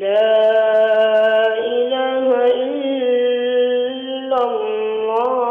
لا إله إلا الله.